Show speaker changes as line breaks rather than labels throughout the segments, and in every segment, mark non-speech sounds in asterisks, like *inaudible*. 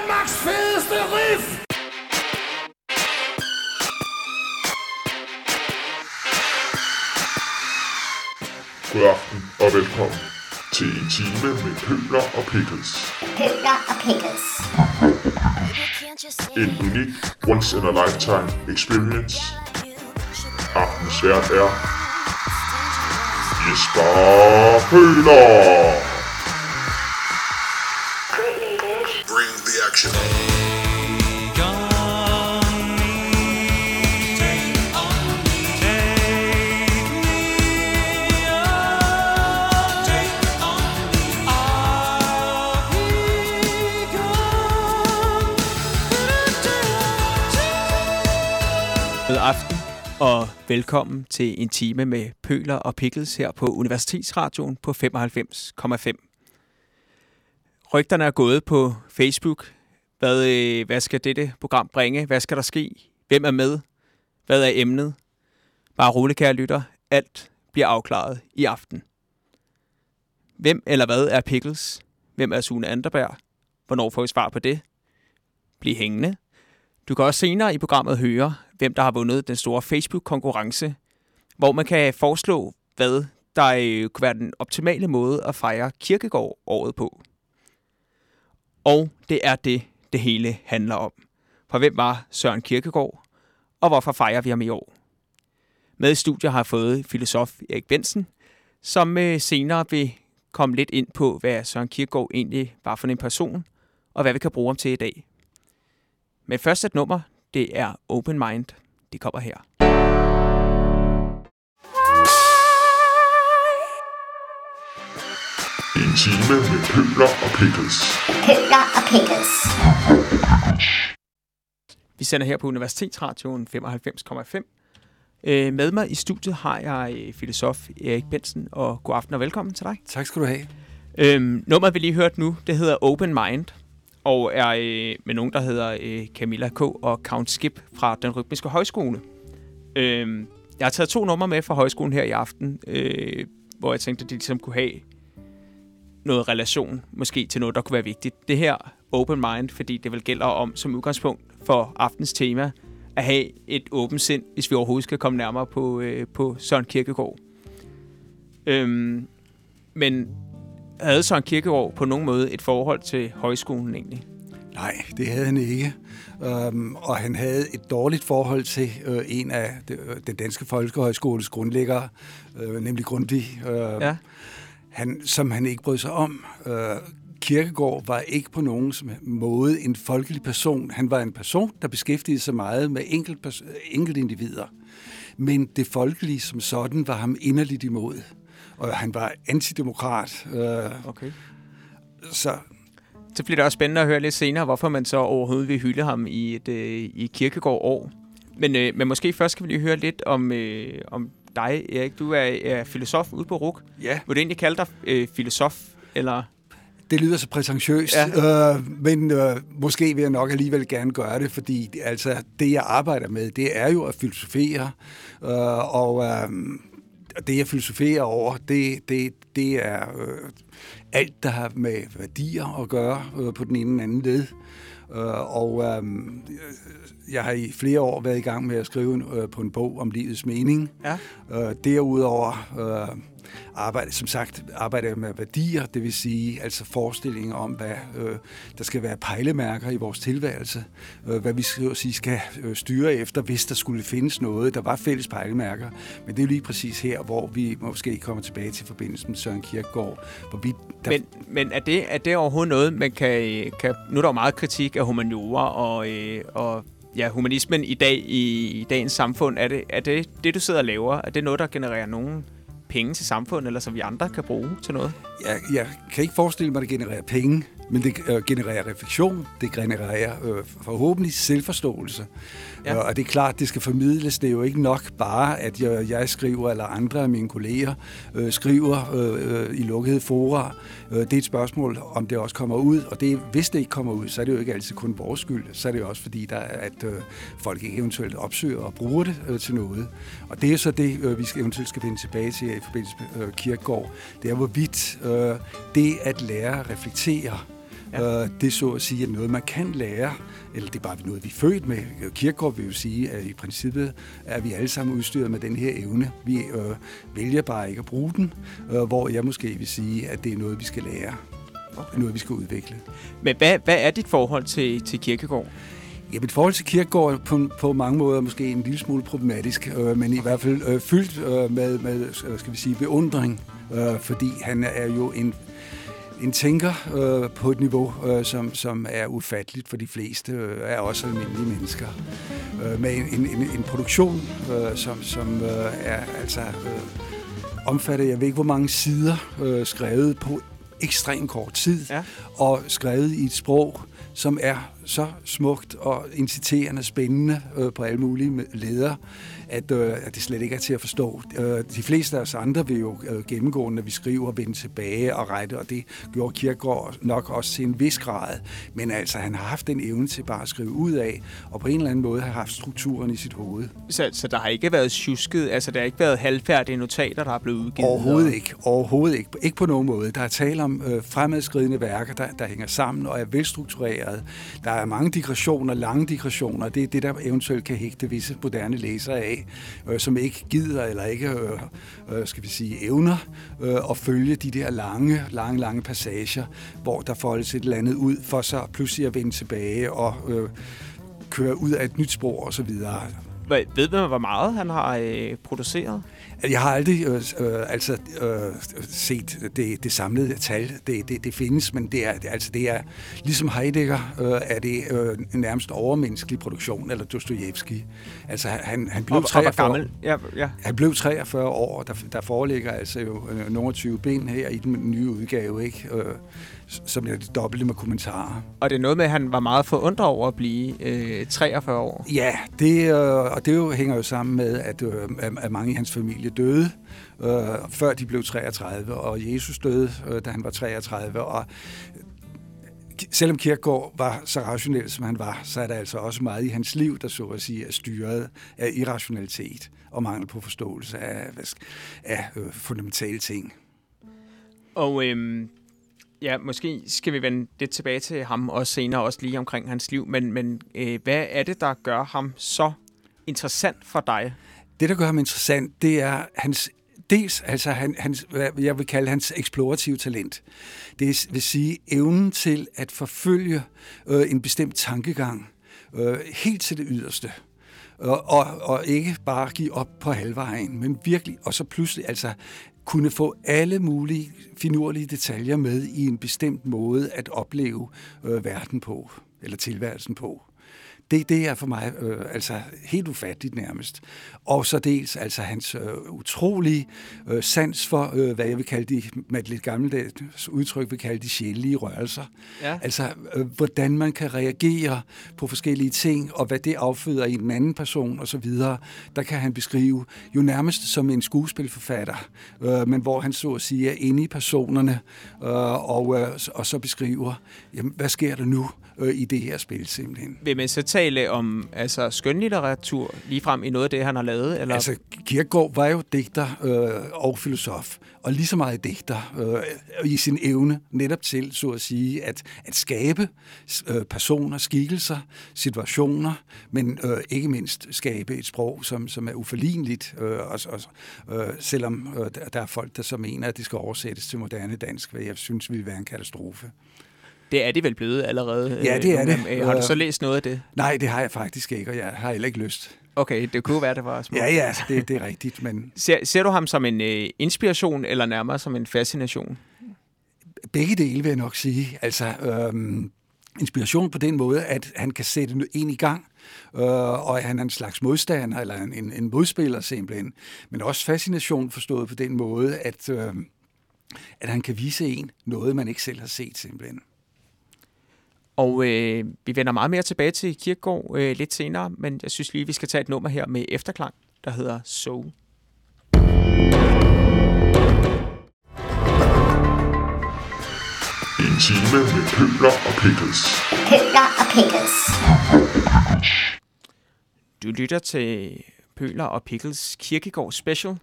Danmarks fedeste riff!
God aften og velkommen til en time med Pøler og Pickles.
Pøler og Pickles.
En unik once in a lifetime experience. Aftens vært er Jesper Pøler.
Velkommen til en time med Pøler og Pickles her på Universitetsradioen på 95,5. Rygterne er gået på Facebook. Hvad, øh, hvad skal dette program bringe? Hvad skal der ske? Hvem er med? Hvad er emnet? Bare rolig, kære lytter. Alt bliver afklaret i aften. Hvem eller hvad er Pickles? Hvem er Sune Anderberg? Hvornår får vi svar på det? Bliv hængende. Du kan også senere i programmet høre, hvem der har vundet den store Facebook-konkurrence, hvor man kan foreslå, hvad der øh, kunne være den optimale måde at fejre kirkegård-året på. Og det er det, det hele handler om. For hvem var Søren Kirkegaard, og hvorfor fejrer vi ham i år? Med i studiet har jeg fået filosof Erik Bensen, som øh, senere vil komme lidt ind på, hvad Søren Kierkegaard egentlig var for en person, og hvad vi kan bruge ham til i dag. Men først et nummer, det er Open Mind. Det kommer her.
En time med Pøler og Pickles.
Pøler og Pickles.
Vi sender her på Universitetsradioen 95,5. Øh, med mig i studiet har jeg øh, filosof Erik Bensen, og god aften og velkommen til dig.
Tak skal du have.
Øhm, nummeret, vi lige hørt nu, det hedder Open Mind, og er øh, med nogen, der hedder øh, Camilla K. og Count Skip fra Den Rytmiske Højskole. Øh, jeg har taget to numre med fra højskolen her i aften, øh, hvor jeg tænkte, at de ligesom kunne have noget relation, måske til noget, der kunne være vigtigt. Det her Open Mind, fordi det vel gælder om som udgangspunkt for aftens tema, at have et åbent sind, hvis vi overhovedet skal komme nærmere på, øh, på Søren Kirkegaard. Øhm, men havde Søren Kierkegaard på nogen måde et forhold til højskolen egentlig?
Nej, det havde han ikke. Um, og han havde et dårligt forhold til uh, en af de, uh, den danske folkehøjskoles grundlæggere, uh, nemlig Grundtvig, uh,
Ja.
han, som han ikke brød sig om. Uh, Kirkegaard var ikke på nogen måde en folkelig person. Han var en person, der beskæftigede sig meget med enkelt, enkelt individer. Men det folkelige som sådan var ham inderligt imod. Og han var antidemokrat. Uh,
Okay.
så
Så bliver det også spændende at høre lidt senere, hvorfor man så overhovedet vil hylde ham i et øh, i Kierkegaard-år. Men, øh, men måske først skal vi lige høre lidt om, øh, om dig, Erik. Du er, er filosof ude på RUK.
ja,
Vil du egentlig kalde dig øh, filosof, eller...
Det lyder så prætentøst,
Ja.
øh, men øh, måske vil jeg nok alligevel gerne gøre det, fordi det, altså, det, jeg arbejder med, det er jo at filosofere, øh, og øh, det, jeg filosoferer over, det, det, det er øh, alt, der har med værdier at gøre øh, på den ene eller anden led. Øh, og øh, jeg har i flere år været i gang med at skrive øh, på en bog om livets mening.
Ja.
Øh, derudover øh, arbejde, som sagt, arbejder jeg med værdier, det vil sige altså forestillinger om, hvad øh, der skal være pejlemærker i vores tilværelse, øh, hvad vi skal, sige, skal øh, styre efter, hvis der skulle findes noget. Der var fælles pejlemærker, men det er jo lige præcis her, hvor vi måske kommer tilbage til forbindelsen med Søren Kierkegaard, hvorvidt der
Men, men er, det, er det overhovedet noget, man kan, kan... Nu er der jo meget kritik af humaniora og, øh, og ja, humanismen i dag i, i dagens samfund. Er det, er det det, du sidder og laver? Er det noget, der genererer nogen penge til samfundet, eller som vi andre kan bruge til noget?
jeg, jeg kan ikke forestille mig, at det genererer penge, men det øh, genererer refleksion, det genererer øh, forhåbentlig selvforståelse.
Ja.
Ja. Og det er klart, det skal formidles. Det er jo ikke nok bare, at jeg, jeg skriver, eller andre af mine kolleger øh, skriver øh, øh, i lukkede fora. Øh, det er et spørgsmål, om det også kommer ud. Og det, hvis det ikke kommer ud, så er det jo ikke altid kun vores skyld. Så er det jo også fordi, der, er- at øh, folk ikke eventuelt opsøger og bruger det øh, til noget. Og det er så det, øh, vi skal, eventuelt skal vende tilbage til i forbindelse med øh, Kirkegaard. Det er hvorvidt øh, det at lære at reflektere Ja. Øh, det så at sige er noget, man kan lære, eller det er bare noget, vi er født med. Kierkegaard vil jo sige, at i princippet er vi alle sammen udstyret med den her evne. Vi øh, vælger bare ikke at bruge den, øh, hvor jeg måske vil sige, at det er noget, vi skal lære. Okay. Noget, vi skal udvikle.
Men hvad, hvad er dit forhold til, til Kierkegaard?
Ja, mit forhold til Kierkegaard er på, på mange måder måske en lille smule problematisk, øh, men i hvert fald øh, fyldt øh, med, med øh, skal vi sige, beundring, øh, fordi han er jo en en tænker øh, på et niveau, øh, som, som er ufatteligt for de fleste, øh, er også almindelige mennesker. Øh, med en, en, en produktion, øh, som, som øh, er altså øh, omfatter, jeg ved ikke hvor mange sider, øh, skrevet på ekstremt kort tid, ja. og skrevet i et sprog, som er så smukt og inciterende spændende øh, på alle mulige leder, at, øh, at det slet ikke er til at forstå. Øh, de fleste af os andre vil jo øh, gennemgå, når vi skriver, vende tilbage og rette, og det gjorde Kierkegaard nok også til en vis grad. Men altså, han har haft den evne til bare at skrive ud af, og på en eller anden måde har haft strukturen i sit hoved.
Så, så der har ikke været tjusket, altså der har ikke været halvfærdige notater, der er blevet udgivet?
Overhovedet og... ikke. Overhovedet ikke. Ikke på nogen måde. Der er tale om øh, fremadskridende værker, der, der hænger sammen og er velstruktureret. Der er mange digressioner, lange digressioner. Det er det, der eventuelt kan hægte visse moderne læsere af øh, som ikke gider eller ikke, øh, øh, skal vi sige, evner øh, at følge de der lange, lange, lange passager, hvor der foldes et eller andet ud, for så pludselig at vende tilbage og øh, køre ud af et nyt spor osv.
Ved man, hvor meget han har øh, produceret?
Jeg har aldrig øh, øh, altså øh, set det, det samlede tal. Det, det, det findes, men det er, det, altså det er ligesom Heidegger øh, er det øh, en nærmest overmenneskelig produktion, eller Dostojevski. Altså han, han blev og, 43
og gammel. Ja, ja.
Han blev 43 år, og der, der foreligger altså jo øh, nogle 20 ben her i den nye udgave, ikke? Øh, som er det dobbelte med kommentarer.
Og det er noget med, at han var meget forundret over at blive øh, 43 år.
Ja, det, øh, og det jo hænger jo sammen med, at, øh, at mange i hans familie døde, øh, før de blev 33, og Jesus døde, øh, da han var 33, og selvom Kierkegaard var så rationel, som han var, så er der altså også meget i hans liv, der så at sige er styret af irrationalitet og mangel på forståelse af, af øh, fundamentale ting.
Og øhm, Ja, måske skal vi vende lidt tilbage til ham også senere, også lige omkring hans liv. Men, men øh, hvad er det, der gør ham så interessant for dig?
Det, der gør ham interessant, det er hans dels altså han, hans, hvad jeg vil kalde hans eksplorative talent. Det vil sige evnen til at forfølge øh, en bestemt tankegang øh, helt til det yderste. Og, og, og ikke bare give op på halvvejen, men virkelig, og så pludselig altså kunne få alle mulige finurlige detaljer med i en bestemt måde at opleve øh, verden på, eller tilværelsen på. Det, det er for mig øh, altså helt ufatteligt nærmest. Og så dels altså hans øh, utrolige øh, sans for, øh, hvad jeg vil kalde de, med et lidt gammeldags udtryk, vil kalde de sjælelige rørelser. Ja. Altså, øh, hvordan man kan reagere på forskellige ting, og hvad det afføder i en anden person osv., der kan han beskrive jo nærmest som en skuespilforfatter, øh, men hvor han så at sige er inde i personerne, øh, og, øh, og så beskriver, jamen, hvad sker der nu øh, i det her spil simpelthen.
Vil man så tale om altså, skønlitteratur ligefrem i noget af det, han har lavet? Eller?
Altså, Kierkegaard var jo digter øh, og filosof, og lige så meget digter øh, i sin evne netop til, så at sige, at, at skabe øh, personer, skikkelser, situationer, men øh, ikke mindst skabe et sprog, som, som er uforligneligt, øh, og, og, øh, selvom øh, der er folk, der så mener, at det skal oversættes til moderne dansk, hvad jeg synes ville være en katastrofe.
Det er det vel blevet allerede?
Ja, det er det.
Øh, har du så læst noget af det?
Nej, det har jeg faktisk ikke, og jeg har heller ikke lyst.
Okay, det kunne være, det var smukt.
Ja, ja, det, det er rigtigt. Men...
Ser, ser du ham som en øh, inspiration, eller nærmere som en fascination?
Begge dele vil jeg nok sige. Altså, øhm, inspiration på den måde, at han kan sætte en i gang, øh, og han er en slags modstander, eller en, en modspiller simpelthen. Men også fascination forstået på den måde, at, øh, at han kan vise en noget, man ikke selv har set simpelthen.
Og øh, vi vender meget mere tilbage til Kirkegård øh, lidt senere, men jeg synes lige, vi skal tage et nummer her med efterklang, der hedder So.
En time med Pøbler og Pickles.
Pøbler og Pickles.
Du lytter til Pøler og Pickles Kirkegård Special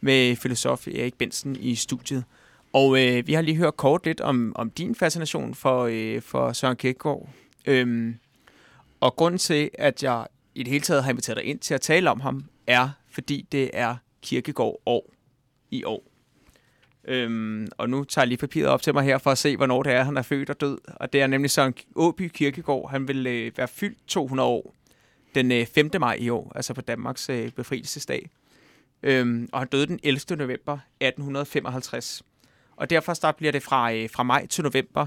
med filosof Erik Bensen i studiet. Og øh, vi har lige hørt kort lidt om, om din fascination for, øh, for Søren Kierkegaard. Øhm, og grunden til, at jeg i det hele taget har inviteret dig ind til at tale om ham, er, fordi det er Kierkegaard år i år. Øhm, og nu tager jeg lige papiret op til mig her for at se, hvornår det er, han er født og død. Og det er nemlig Søren Åby Kirkegård. Han vil øh, være fyldt 200 år den øh, 5. maj i år, altså på Danmarks øh, befrielsesdag. Øhm, og han døde den 11. november 1855. Og derfor der bliver det fra, øh, fra maj til november,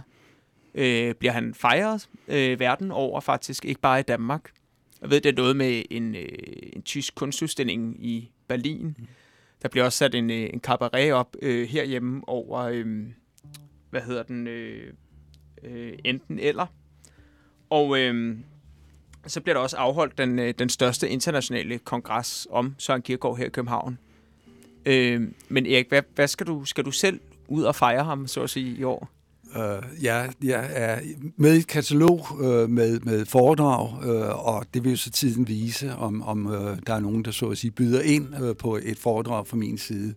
øh, bliver han fejret øh, verden over faktisk, ikke bare i Danmark. Jeg ved, det er noget med en, øh, en tysk kunstudstilling i Berlin. Mm. Der bliver også sat en, øh, en cabaret op øh, herhjemme over, øh, hvad hedder den, øh, øh, enten eller. Og øh, så bliver der også afholdt den, øh, den største internationale kongres om Søren Kierkegaard her i København. Øh, men Erik, hvad, hvad skal du skal du selv ud og fejre ham, så at sige, i år?
Uh, ja, jeg er med i et katalog uh, med, med foredrag, uh, og det vil jo så tiden vise, om, om uh, der er nogen, der så at sige byder ind uh, på et foredrag fra min side.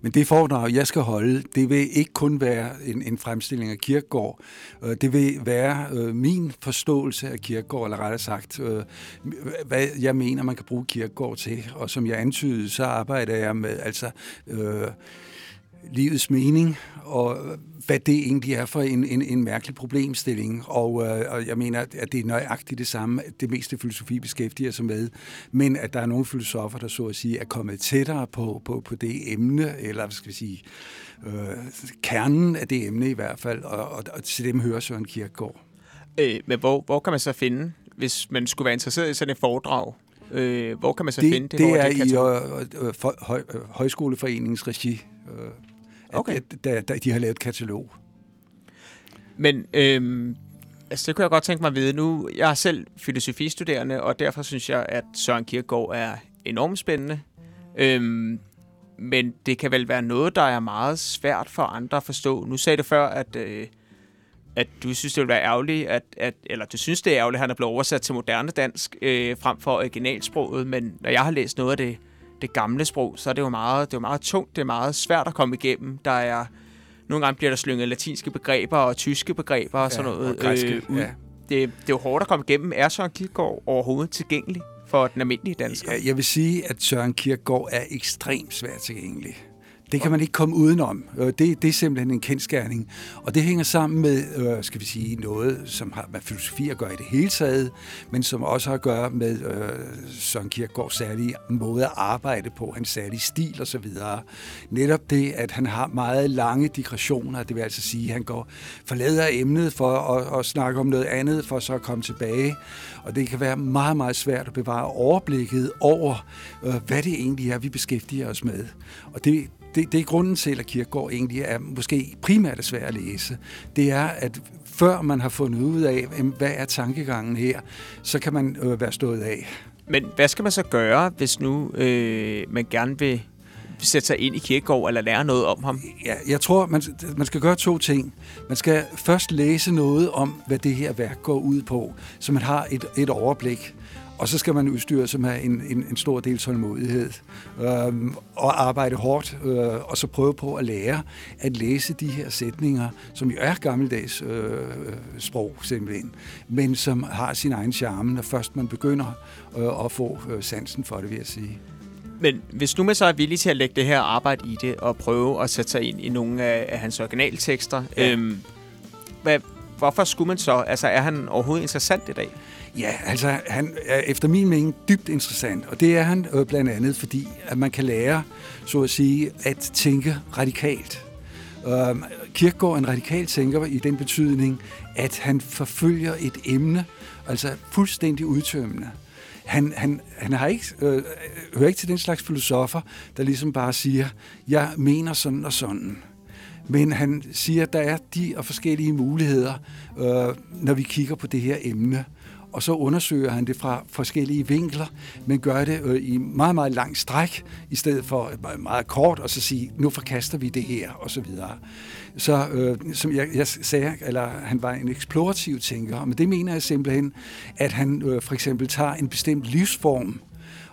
Men det foredrag, jeg skal holde, det vil ikke kun være en, en fremstilling af Kirkegård. Uh, det vil være uh, min forståelse af Kirkegård, eller rettere sagt, uh, hvad jeg mener, man kan bruge Kirkegård til. Og som jeg antydede, så arbejder jeg med altså uh, livets mening, og hvad det egentlig er for en, en, en mærkelig problemstilling. Og, øh, og jeg mener, at det er nøjagtigt det samme, det meste filosofi beskæftiger sig med, men at der er nogle filosofer, der så at sige er kommet tættere på, på, på det emne, eller hvad skal vi sige, øh, kernen af det emne i hvert fald, og, og, og til dem hører Søren Kierkegaard.
Øh, men hvor, hvor kan man så finde, hvis man skulle være interesseret i sådan et foredrag, Øh, hvor kan man så
det,
finde det?
Det er
det
i øh, øh, for, høj, øh, Højskoleforeningens regi. Øh,
okay.
at, at, at de har lavet et katalog.
Men øh, altså, det kunne jeg godt tænke mig at vide nu. Jeg er selv filosofistuderende, og derfor synes jeg, at Søren Kierkegaard er enormt spændende. Øh, men det kan vel være noget, der er meget svært for andre at forstå. Nu sagde du før, at... Øh, at du synes, det ville være ærgerligt, at, at, eller du synes, det er ærgerligt, at han er blevet oversat til moderne dansk øh, frem for originalsproget, men når jeg har læst noget af det, det gamle sprog, så er det jo meget, det er jo meget tungt, det er meget svært at komme igennem. Der er, nogle gange bliver der slynget latinske begreber og tyske begreber og sådan noget
og græske,
øh, ud. Ja. Det, det er jo hårdt at komme igennem. Er Søren Kierkegaard overhovedet tilgængelig for den almindelige dansker?
Ja, jeg vil sige, at Søren Kierkegaard er ekstremt svært tilgængelig. Det kan man ikke komme udenom. Øh, det, det er simpelthen en kendskærning. Og det hænger sammen med, øh, skal vi sige, noget, som har med filosofi at gøre i det hele taget, men som også har at gøre med øh, Søren Kierkegaards særlige måde at arbejde på, hans særlige stil osv. Netop det, at han har meget lange digressioner, det vil altså sige, at han går forlader emnet for at, at snakke om noget andet, for så at komme tilbage. Og det kan være meget, meget svært at bevare overblikket over, øh, hvad det egentlig er, vi beskæftiger os med. Og det, det, det er grunden til, at Kirkegaard egentlig er måske primært er svær at læse. Det er, at før man har fundet ud af, hvad er tankegangen her, så kan man øh, være stået af.
Men hvad skal man så gøre, hvis nu øh, man gerne vil sætte sig ind i Kirkegaard eller lære noget om ham?
Ja, jeg tror, man, man skal gøre to ting. Man skal først læse noget om, hvad det her værk går ud på, så man har et, et overblik. Og så skal man udstyre sig med en, en, en stor del tålmodighed øhm, og arbejde hårdt, øh, og så prøve på at lære at læse de her sætninger, som jo er gammeldags øh, sprog simpelthen, men som har sin egen charme, når først man begynder øh, at få øh, sansen for det, vil jeg sige.
Men hvis nu man så er villig til at lægge det her arbejde i det, og prøve at sætte sig ind i nogle af, af hans originaltekster, ja. øhm, hvad, hvorfor skulle man så? Altså, er han overhovedet interessant i dag?
Ja, altså han er efter min mening dybt interessant, og det er han øh, blandt andet, fordi at man kan lære, så at sige, at tænke radikalt. Øh, Kirkegaard er en radikal tænker i den betydning, at han forfølger et emne, altså fuldstændig udtømmende. Han, han, han har ikke, øh, øh, hører ikke til den slags filosofer, der ligesom bare siger, jeg mener sådan og sådan. Men han siger, at der er de og forskellige muligheder, øh, når vi kigger på det her emne og så undersøger han det fra forskellige vinkler, men gør det øh, i meget, meget lang stræk, i stedet for meget kort, og så sige, nu forkaster vi det her, og så videre. Så øh, som jeg, jeg sagde, eller han var en eksplorativ tænker, men det mener jeg simpelthen, at han øh, for eksempel tager en bestemt livsform,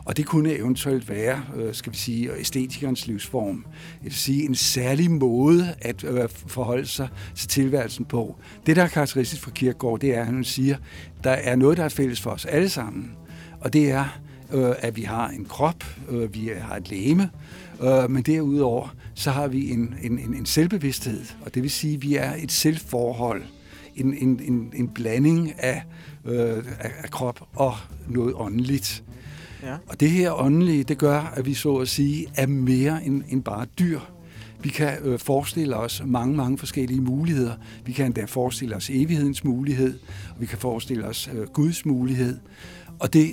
og det kunne eventuelt være, øh, skal vi sige, æstetikernes livsform. Det vil sige en særlig måde øh, at forholde sig til tilværelsen på. Det, der er karakteristisk for Kierkegaard, det er, at han siger, der er noget, der er fælles for os alle sammen. Og det er, øh, at vi har en krop, vi har et læme, men derudover så har vi en, en, en, en selvbevidsthed, og det vil sige, at vi er et selvforhold, en, en, en, en blanding af, øh, af, af krop og noget åndeligt. Ja. Og det her åndelige, det gør, at vi så at sige er mere end, end bare dyr. Vi kan øh, forestille os mange, mange forskellige muligheder. Vi kan endda forestille os evighedens mulighed, og vi kan forestille os øh, Guds mulighed. Og det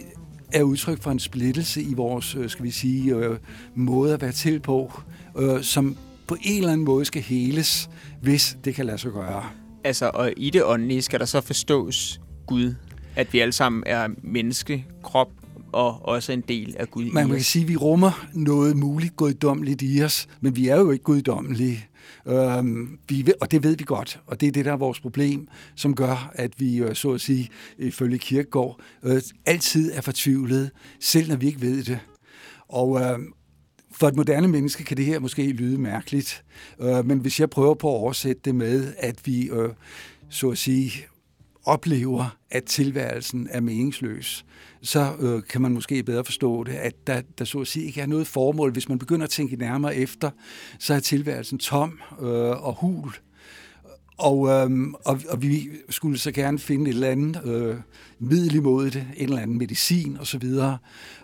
er udtryk for en splittelse i vores, øh, skal vi sige, øh, måde at være til på, øh, som på en eller anden måde skal heles, hvis det kan lade sig gøre.
Altså, og i det åndelige skal der så forstås Gud, at vi alle sammen er menneske, krop og også en del af Gud
Man kan sige, at vi rummer noget muligt guddommeligt i os, men vi er jo ikke guddommelige. Øhm, vi ved, og det ved vi godt, og det er det, der er vores problem, som gør, at vi, øh, så at sige, ifølge Kirkegård, øh, altid er fortvivlet, selv når vi ikke ved det. Og, øh, for et moderne menneske kan det her måske lyde mærkeligt, øh, men hvis jeg prøver på at oversætte det med, at vi, øh, så at sige, oplever, at tilværelsen er meningsløs, så øh, kan man måske bedre forstå det, at der, der så at sige ikke er noget formål. Hvis man begynder at tænke nærmere efter, så er tilværelsen tom øh, og hul. Og, øhm, og, og vi skulle så gerne finde et eller andet øh, middel imod det, en eller anden medicin osv. Øh,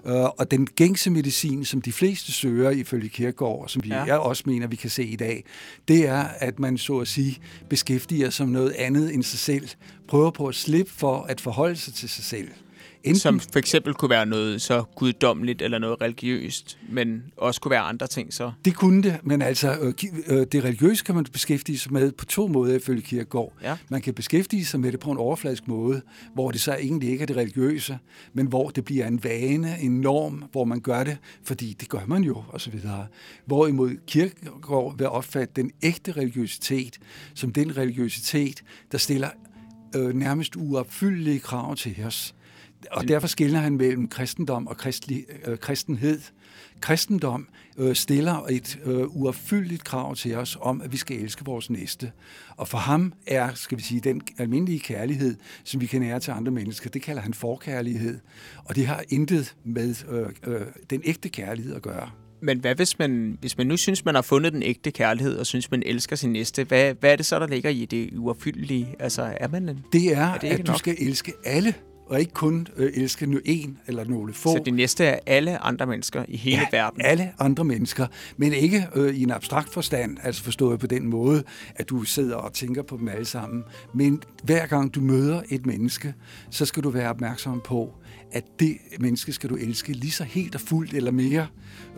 og den gængse medicin, som de fleste søger ifølge Kierkegaard, og som vi, ja. jeg også mener, vi kan se i dag, det er, at man så at sige beskæftiger sig med noget andet end sig selv. Prøver på at slippe for at forholde sig til sig selv.
Enten, som for eksempel kunne være noget så guddommeligt eller noget religiøst, men også kunne være andre ting så?
Det kunne det, men altså øh, øh, det religiøse kan man beskæftige sig med på to måder ifølge Kierkegaard. Ja. Man kan beskæftige sig med det på en overfladisk måde, hvor det så egentlig ikke er det religiøse, men hvor det bliver en vane, en norm, hvor man gør det, fordi det gør man jo, og så videre. Hvorimod Kierkegaard vil opfatte den ægte religiøsitet som den religiøsitet, der stiller øh, nærmest uopfyldelige krav til os og derfor skiller han mellem kristendom og kristlig, øh, kristenhed. Kristendom øh, stiller et øh, uopfyldeligt krav til os om, at vi skal elske vores næste. Og for ham er, skal vi sige, den almindelige kærlighed, som vi kan nære til andre mennesker, det kalder han forkærlighed. Og det har intet med øh, øh, den ægte kærlighed at gøre.
Men hvad hvis man, hvis man nu synes, man har fundet den ægte kærlighed, og synes, man elsker sin næste, hvad, hvad er det så, der ligger i det uopfyldelige? Altså, er man en,
Det er, er det at nok? du skal elske alle og ikke kun øh, elske nu en eller nogle få.
Så det næste er alle andre mennesker i hele
ja,
verden?
alle andre mennesker, men ikke øh, i en abstrakt forstand, altså forstået på den måde, at du sidder og tænker på dem alle sammen. Men hver gang du møder et menneske, så skal du være opmærksom på, at det menneske skal du elske lige så helt og fuldt eller mere,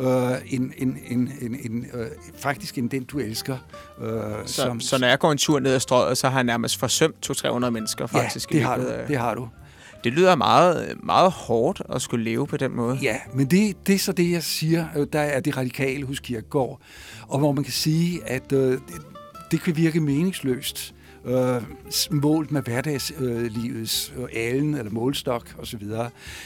øh, end, end, end, end, end, øh, faktisk end den, du elsker. Øh,
så, som, så når jeg går en tur ned ad strøget, så har jeg nærmest forsømt 200-300 mennesker faktisk?
Ja, det har, du, det har du.
Det lyder meget, meget hårdt at skulle leve på den måde.
Ja, men det, det er så det, jeg siger, øh, der er det radikale hos Kierkegaard. Og hvor man kan sige, at øh, det, det kan virke meningsløst øh, målt med hverdagslivets øh, øh, alen eller målstok osv.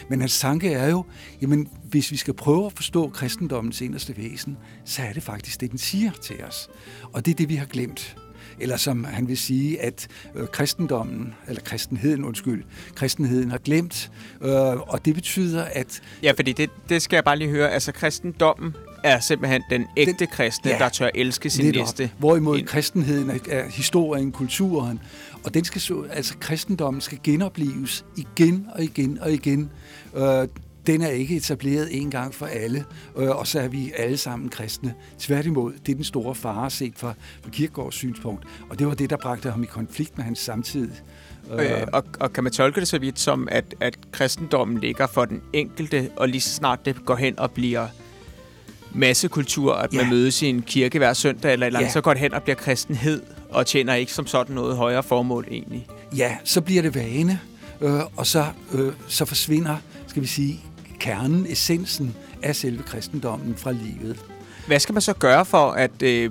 Men hans tanke er jo, jamen hvis vi skal prøve at forstå kristendommens inderste væsen, så er det faktisk det, den siger til os. Og det er det, vi har glemt eller som han vil sige, at øh, kristendommen, eller kristenheden, undskyld, kristenheden har glemt, øh, og det betyder, at...
Ja, fordi det, det skal jeg bare lige høre, altså kristendommen er simpelthen den ægte den, kristne, ja, der tør elske sin næste.
Hvorimod ind. kristenheden er, er historien, kulturen, og den skal så, altså kristendommen skal genopleves igen og igen og igen. Øh, den er ikke etableret en gang for alle, øh, og så er vi alle sammen kristne. Tværtimod, det er den store fare set fra, Kirkegaards synspunkt, og det var det, der bragte ham i konflikt med hans samtid.
Øh, og, og kan man tolke det så vidt som, at, at kristendommen ligger for den enkelte, og lige så snart det går hen og bliver massekultur, at ja. man mødes i en kirke hver søndag, eller, eller ja. så går det hen og bliver kristenhed, og tjener ikke som sådan noget højere formål egentlig.
Ja, så bliver det vane, øh, og så, øh, så forsvinder, skal vi sige, kernen, essensen af selve kristendommen fra livet.
Hvad skal man så gøre for at øh,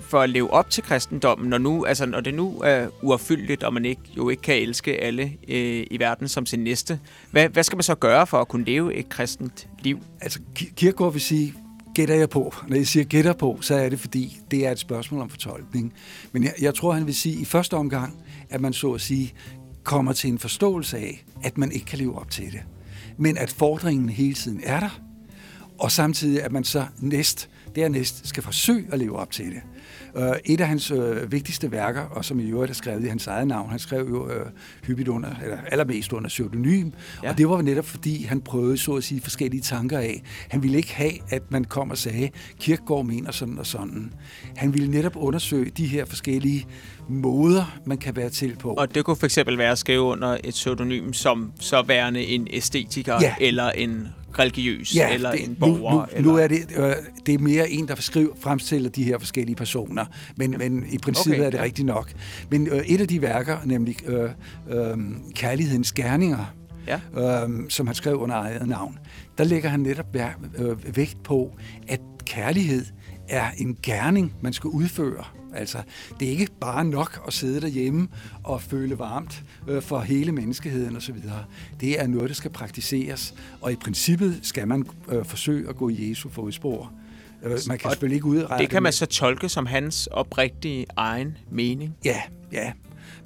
for at leve op til kristendommen, når, nu, altså, når det nu er uopfyldeligt, og man ikke, jo ikke kan elske alle øh, i verden som sin næste, hvad, hvad skal man så gøre for at kunne leve et kristent liv?
Altså, Kierkegaard vil sige, gætter jeg på. Når jeg siger gætter på, så er det fordi, det er et spørgsmål om fortolkning. Men jeg, jeg tror, han vil sige i første omgang, at man så at sige kommer til en forståelse af, at man ikke kan leve op til det. Men at fordringen hele tiden er der, og samtidig at man så næst, dernæst skal forsøge at leve op til det. Uh, et af hans uh, vigtigste værker, og som i øvrigt er skrevet i hans eget navn, han skrev jo uh, hyppigt under, eller allermest under pseudonym, ja. og det var netop fordi, han prøvede så at sige forskellige tanker af. Han ville ikke have, at man kom og sagde, Kirkegaard mener sådan og sådan. Han ville netop undersøge de her forskellige måder, man kan være til på.
Og det kunne fx være at skrive under et pseudonym som så værende en æstetiker ja. eller en religiøs ja, eller det, en borger.
Nu, nu,
eller...
nu er det, øh, det er mere en, der skriver, fremstiller de her forskellige personer, men, men i princippet okay, er det ja. rigtigt nok. Men øh, et af de værker, nemlig øh, øh, Kærlighedens Gerninger, ja. øh, som han skrev under eget navn, der lægger han netop øh, vægt på, at kærlighed er en gerning, man skal udføre. Altså, det er ikke bare nok at sidde derhjemme og føle varmt øh, for hele menneskeheden osv. Det er noget, der skal praktiseres, og i princippet skal man øh, forsøge at gå i Jesu fodspor. Øh, man kan og selvfølgelig ikke udrette...
Det kan man så tolke som hans oprigtige egen mening?
Ja, ja.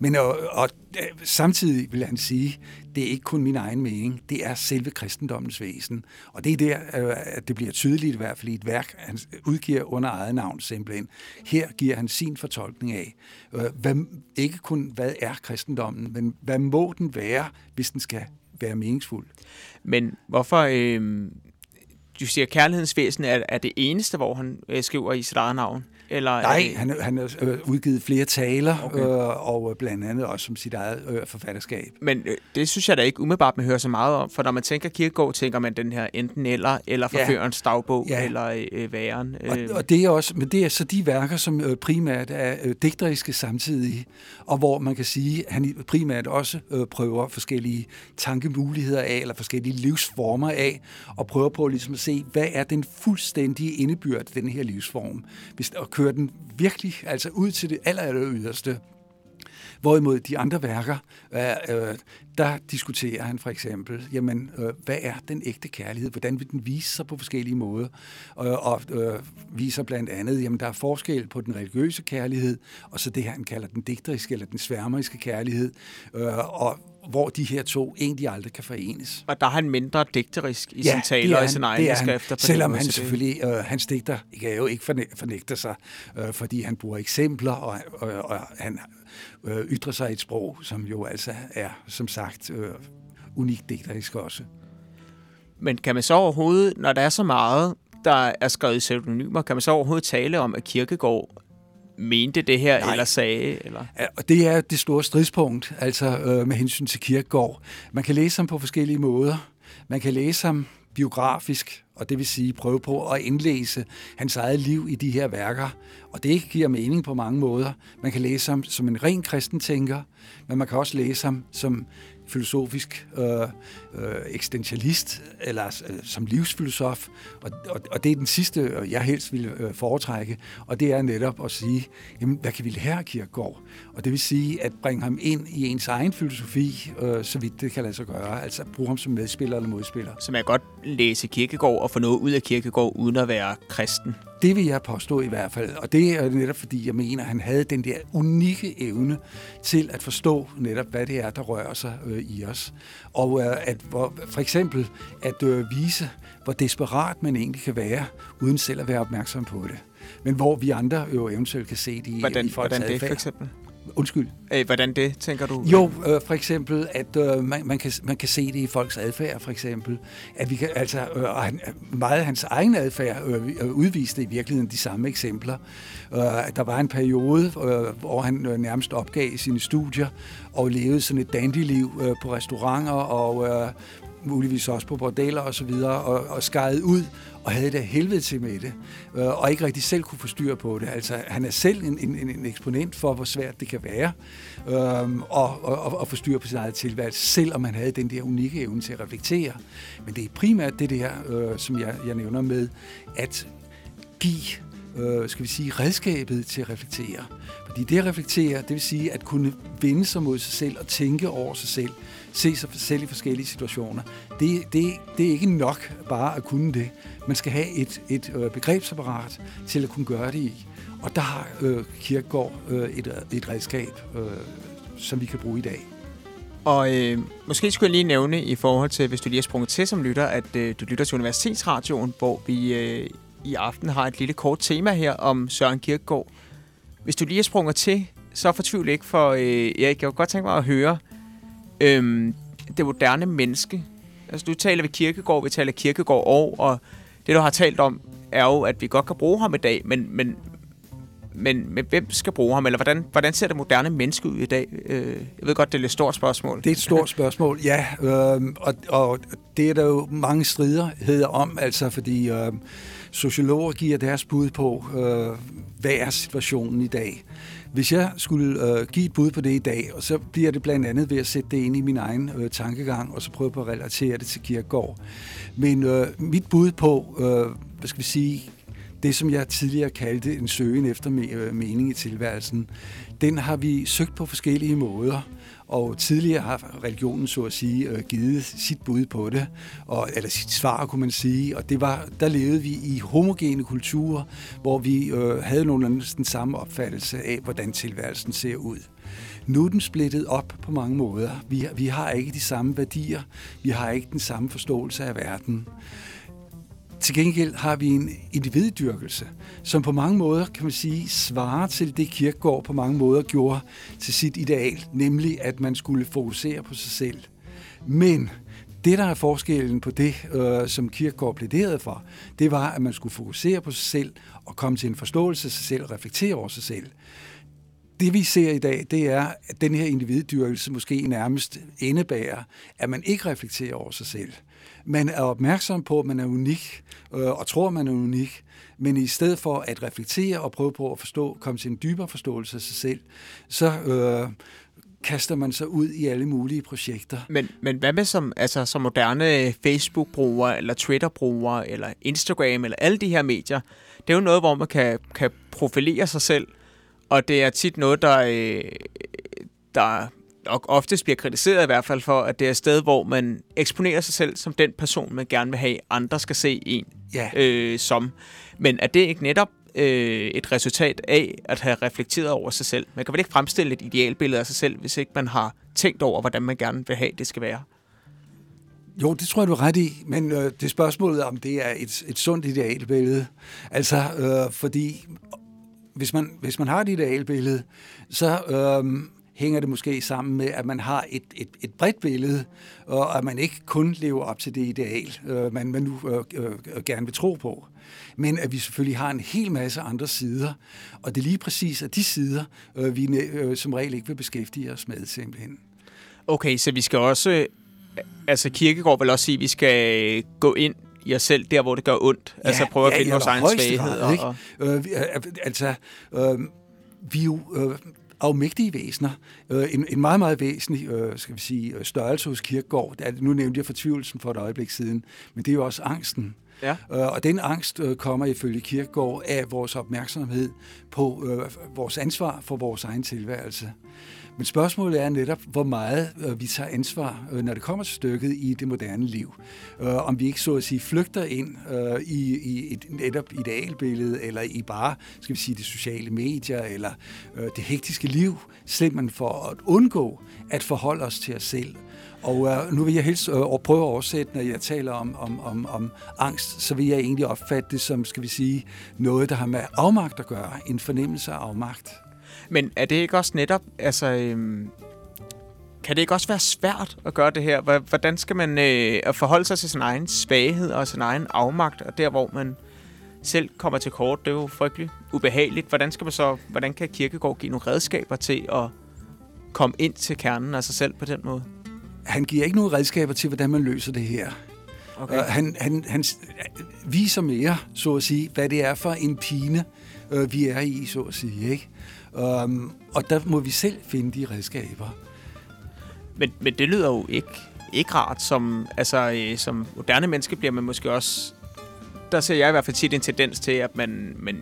Men og, og øh, samtidig vil han sige, det er ikke kun min egen mening, det er selve kristendommens væsen. Og det er der, øh, at det bliver tydeligt i hvert fald i et værk, han udgiver under eget navn simpelthen. Her giver han sin fortolkning af, øh, hvad, ikke kun hvad er kristendommen, men hvad må den være, hvis den skal være meningsfuld.
Men hvorfor... Øh du siger, kærlighedens væsen er, er det eneste, hvor han øh, skriver i sit eget navn?
Eller Nej, det... han, han har øh, udgivet flere taler, okay. øh, og blandt andet også som sit eget øh, forfatterskab.
Men øh, det synes jeg da ikke umiddelbart, man hører så meget om, for når man tænker Kierkegaard, tænker man den her enten eller, eller forførens ja. dagbog, ja. eller øh, væren.
Øh. Og, og det er også, men det er så de værker, som øh, primært er øh, digteriske samtidig, og hvor man kan sige, at han primært også øh, prøver forskellige tankemuligheder af, eller forskellige livsformer af, og prøver på ligesom at se, hvad er den fuldstændige indebyrd af den her livsform, hvis, og køre den virkelig altså ud til det aller, aller yderste. Hvorimod de andre værker, øh, øh, der diskuterer han for eksempel, jamen, øh, hvad er den ægte kærlighed? Hvordan vil den vise sig på forskellige måder? Og, og øh, viser blandt andet, jamen, der er forskel på den religiøse kærlighed, og så det, han kalder den digteriske eller den sværmeriske kærlighed. Øh, og hvor de her to egentlig aldrig kan forenes.
Og der er han mindre digterisk i ja, sin taler og i sin egen skrifter.
Selvom han selvfølgelig, øh, hans digter kan jo ikke fornægte sig, øh, fordi han bruger eksempler, og, og, og han øh, ytrer sig i et sprog, som jo altså er, som sagt, øh, unikt digterisk også.
Men kan man så overhovedet, når der er så meget, der er skrevet i pseudonymer, kan man så overhovedet tale om, at Kirkegård mente det her, Nej. eller sagde? Eller?
Ja, og det er det store stridspunkt, altså øh, med hensyn til Kirkegård. Man kan læse ham på forskellige måder. Man kan læse ham biografisk, og det vil sige prøve på at indlæse hans eget liv i de her værker. Og det giver mening på mange måder. Man kan læse ham som en ren kristen tænker, men man kan også læse ham som filosofisk øh, øh, eksistentialist, eller øh, som livsfilosof. Og, og, og det er den sidste, jeg helst vil øh, foretrække, og det er netop at sige, jamen, hvad kan vi lære Kierkegaard? Og det vil sige at bringe ham ind i ens egen filosofi, øh, så vidt det kan lade sig gøre. Altså bruge ham som medspiller eller modspiller.
Så man kan godt læse Kierkegaard og få noget ud af Kierkegaard, uden at være kristen?
Det vil jeg påstå i hvert fald. Og det er netop fordi, jeg mener, at han havde den der unikke evne til at forstå netop, hvad det er, der rører sig øh, i os. Og øh, at hvor, for eksempel at øh, vise, hvor desperat man egentlig kan være, uden selv at være opmærksom på det. Men hvor vi andre jo eventuelt kan se det i,
hvordan,
i
hvordan det for eksempel?
Undskyld.
Æh, hvordan det, tænker du?
Jo, øh, for eksempel, at øh, man, man, kan, man kan se det i folks adfærd, for eksempel. At vi kan, altså, øh, han, meget af hans egen adfærd øh, øh, udviste i virkeligheden de samme eksempler. Øh, der var en periode, øh, hvor han øh, nærmest opgav sine studier og levede sådan et dandy-liv øh, på restauranter og øh, muligvis også på bordeller og så videre, og, og skrejet ud og havde det helvede til med det, øh, og ikke rigtig selv kunne få styr på det. Altså, han er selv en, en, en eksponent for, hvor svært det kan være øh, og, og, og få styr på sin eget tilværelse, selvom man havde den der unikke evne til at reflektere. Men det er primært det der, øh, som jeg, jeg nævner med, at give øh, skal vi sige, redskabet til at reflektere. Fordi det at reflektere, det vil sige at kunne vende sig mod sig selv og tænke over sig selv, se sig selv i forskellige situationer. Det, det, det er ikke nok bare at kunne det. Man skal have et, et øh, begrebsapparat til at kunne gøre det i. Og der har øh, Kirkegaard øh, et, et redskab, øh, som vi kan bruge i dag.
Og øh, måske skulle jeg lige nævne i forhold til, hvis du lige har sprunget til som lytter, at øh, du lytter til Universitetsradioen, hvor vi øh, i aften har et lille kort tema her om Søren Kierkegaard. Hvis du lige har sprunget til, så fortvivl ikke, for øh, Erik, jeg kunne godt tænke mig at høre øh, det moderne menneske. Altså, du taler ved kirkegård, vi taler kirkegård og, og det, du har talt om, er jo, at vi godt kan bruge ham i dag, men, men, men, men hvem skal bruge ham, eller hvordan, hvordan ser det moderne menneske ud i dag? Øh, jeg ved godt, det er et stort spørgsmål.
Det er et stort spørgsmål, ja, øh, og, og det er der jo mange hedder om, altså fordi øh, sociologer giver deres bud på, øh, hvad er situationen i dag. Hvis jeg skulle øh, give et bud på det i dag, og så bliver det blandt andet ved at sætte det ind i min egen øh, tankegang, og så prøve på at relatere det til Kierkegaard. Men øh, mit bud på, øh, hvad skal vi sige, det som jeg tidligere kaldte en søgen efter øh, mening i tilværelsen, den har vi søgt på forskellige måder. Og tidligere har religionen, så at sige, øh, givet sit bud på det, og, eller sit svar, kunne man sige. Og det var, der levede vi i homogene kulturer, hvor vi øh, havde nogenlunde den samme opfattelse af, hvordan tilværelsen ser ud. Nu er den splittet op på mange måder. Vi, vi har ikke de samme værdier. Vi har ikke den samme forståelse af verden. Til gengæld har vi en individdyrkelse, som på mange måder, kan man sige, svarer til det Kirkegaard på mange måder gjorde til sit ideal, nemlig at man skulle fokusere på sig selv. Men det, der er forskellen på det, øh, som Kirkegaard plæderede for, det var, at man skulle fokusere på sig selv og komme til en forståelse af sig selv og reflektere over sig selv. Det vi ser i dag, det er, at den her individdyrkelse måske nærmest indebærer, at man ikke reflekterer over sig selv. Man er opmærksom på, at man er unik, øh, og tror, man er unik, men i stedet for at reflektere og prøve på at forstå, komme til en dybere forståelse af sig selv, så øh, kaster man sig ud i alle mulige projekter.
Men, men hvad med som, altså, som moderne Facebook-brugere, eller Twitter-brugere, eller Instagram, eller alle de her medier? Det er jo noget, hvor man kan, kan profilere sig selv, og det er tit noget, der, øh, der nok oftest bliver kritiseret i hvert fald for, at det er et sted, hvor man eksponerer sig selv som den person, man gerne vil have, andre skal se en
ja.
øh, som. Men er det ikke netop øh, et resultat af at have reflekteret over sig selv? Man kan vel ikke fremstille et idealbillede af sig selv, hvis ikke man har tænkt over, hvordan man gerne vil have, det skal være?
Jo, det tror jeg, du er ret i, men øh, det er spørgsmålet, om det er et, et sundt idealbillede. Altså, øh, fordi hvis man, hvis man har et idealbillede, så... Øh, hænger det måske sammen med, at man har et, et, et bredt billede, og at man ikke kun lever op til det ideal, øh, man, man nu øh, øh, gerne vil tro på. Men at vi selvfølgelig har en hel masse andre sider, og det er lige præcis af de sider, øh, vi øh, som regel ikke vil beskæftige os med simpelthen.
Okay, så vi skal også, altså Kirkegaard vil også sige, at vi skal gå ind i os selv, der hvor det gør ondt. Ja, altså prøve at finde ja, vores egen svaghed.
Og... Øh, altså, øh, vi er jo... Øh, afmægtige væsener. Øh, en, en meget, meget væsentlig øh, skal vi sige, øh, størrelse hos Kirkegaard. Nu nævnte jeg fortvivlelsen for et øjeblik siden, men det er jo også angsten.
Ja.
Og den angst kommer ifølge Kirkegaard af vores opmærksomhed på vores ansvar for vores egen tilværelse. Men spørgsmålet er netop, hvor meget øh, vi tager ansvar, øh, når det kommer til stykket i det moderne liv. Øh, om vi ikke så at sige flygter ind øh, i, i et netop idealbillede, eller i bare, skal vi sige, de sociale medier, eller øh, det hektiske liv, simpelthen for at undgå at forholde os til os selv. Og øh, nu vil jeg helst øh, prøve at oversætte, når jeg taler om, om, om, om angst, så vil jeg egentlig opfatte det som, skal vi sige, noget, der har med afmagt at gøre. En fornemmelse af afmagt.
Men er det ikke også netop, altså, øhm, kan det ikke også være svært at gøre det her? Hvordan skal man øh, forholde sig til sin egen svaghed og sin egen afmagt, og der hvor man selv kommer til kort, det er jo frygteligt ubehageligt. Hvordan skal man så, hvordan kan Kirkegaard give nogle redskaber til at komme ind til kernen af sig selv på den måde?
Han giver ikke nogen redskaber til, hvordan man løser det her. Okay. Uh, han, han, han viser mere, så at sige, hvad det er for en pine, uh, vi er i, så at sige. Ikke? Um, og der må vi selv finde de redskaber.
Men, men det lyder jo ikke, ikke rart. Som, altså, øh, som moderne menneske bliver man måske også... Der ser jeg i hvert fald tit en tendens til, at man, man